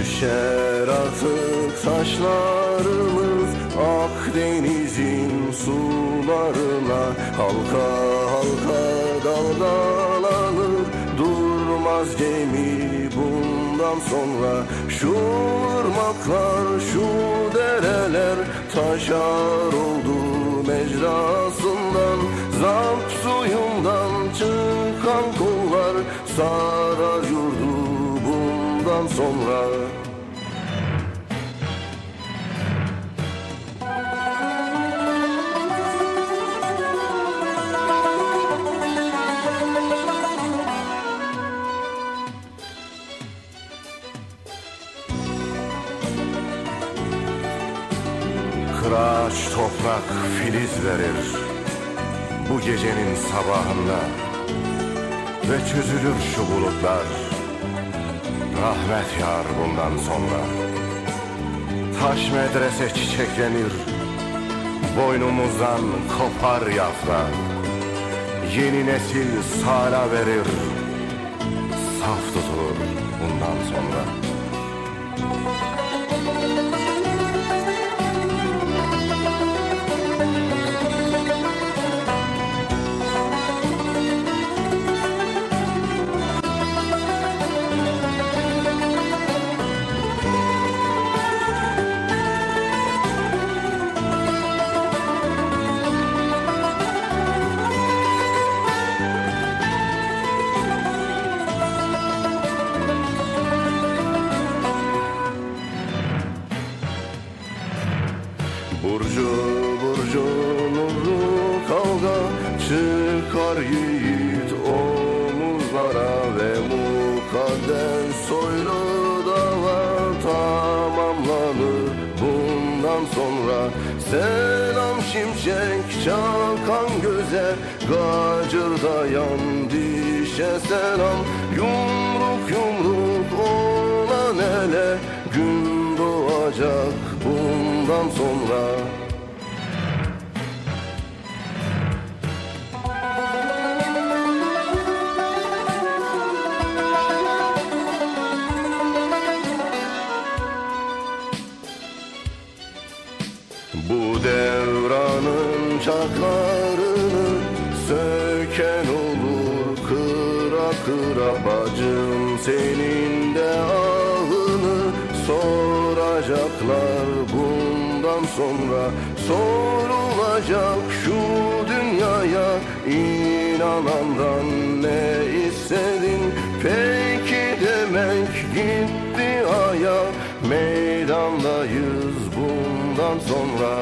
Düşer artık taşlarımız Akdeniz'in sularına. Halka halka dalgalanır Durmaz gemi bundan sonra. Şu ırmaklar şu dereler Taşar oldu mecrasından. Zamp suyundan çıkan kollar yurdu bundan sonra Kıraç toprak filiz verir Bu gecenin sabahında Ve çözülür şu bulutlar Rahmet yar bundan sonra. Taş medrese çiçeklenir Boynumuzdan kopar yafra Yeni nesil sala verir Saf tutulur bundan sonra Burcu burcu nurlu kavga çıkar yiğit omuzlara ve mukaddes soylu dava tamamlanır. Bundan sonra selam şimşek çakan göze gacırdayan dişe selam. Yumruk yumruk olan ele gün doğacak bundan sonra. Bu devranın çaklarını söken olur kıra kıra bacım senin de ahını soracaklar bundan sonra sorulacak şu dünyaya inanandan ne istedin? Peki demek gitti aya meydandayız bundan sonra